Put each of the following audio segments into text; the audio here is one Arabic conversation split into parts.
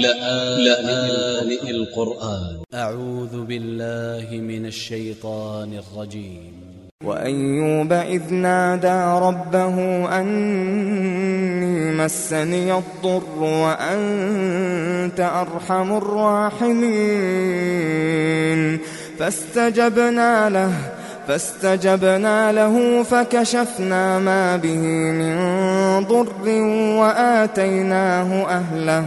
لآن القرآن. أ ع و ذ ب ا ل ل ه من ا ل ش ي ط ا ن ا ل ج ي م وأيوب إذ نادى ربه أني مسني الضر وأنت أرحم الراحمين. فاستجبنا له فاستجبنا له فكشفنا ما به من ضر وآتيناه أهله.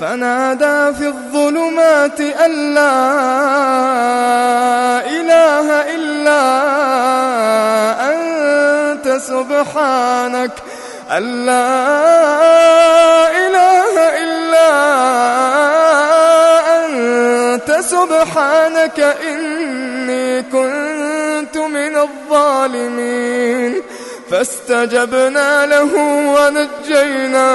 فنادى في الظلمات أن لا إله إلا أنت سبحانك أن لا إله إلا أنت سبحانك إني كنت من الظالمين. فاستجبنا له ونجيناه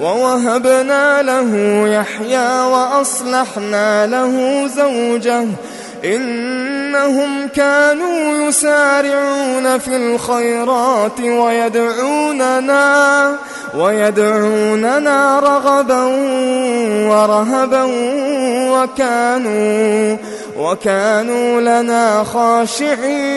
ووهبنا له يحيى وأصلحنا له زوجه. إنهم كانوا يسارعون في الخيرات ويدعوننا ويدعوننا رغبا ورهبا وكانوا وكانوا لنا خاشعين.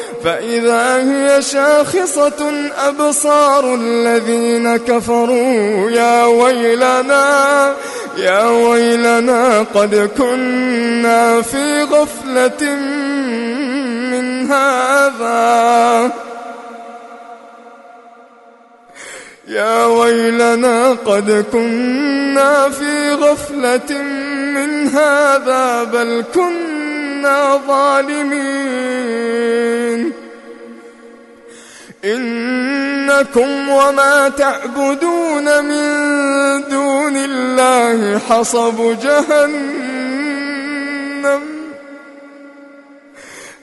فإذا هي شاخصة أبصار الذين كفروا يا ويلنا يا ويلنا قد كنا في غفلة من هذا. يا ويلنا قد كنا في غفلة من هذا بل كنا ظالمين. إنكم وما تعبدون من دون الله حصب جهنم.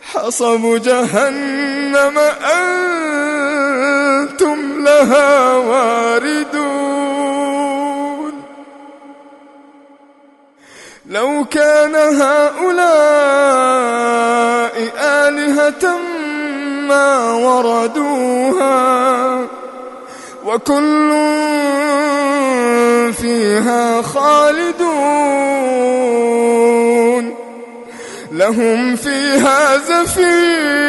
حصب جهنم أنتم لها واردون كان هؤلاء آلهة ما وردوها وكل فيها خالدون لهم فيها زفير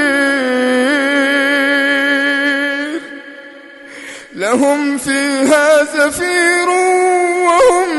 لهم فيها زفير وهم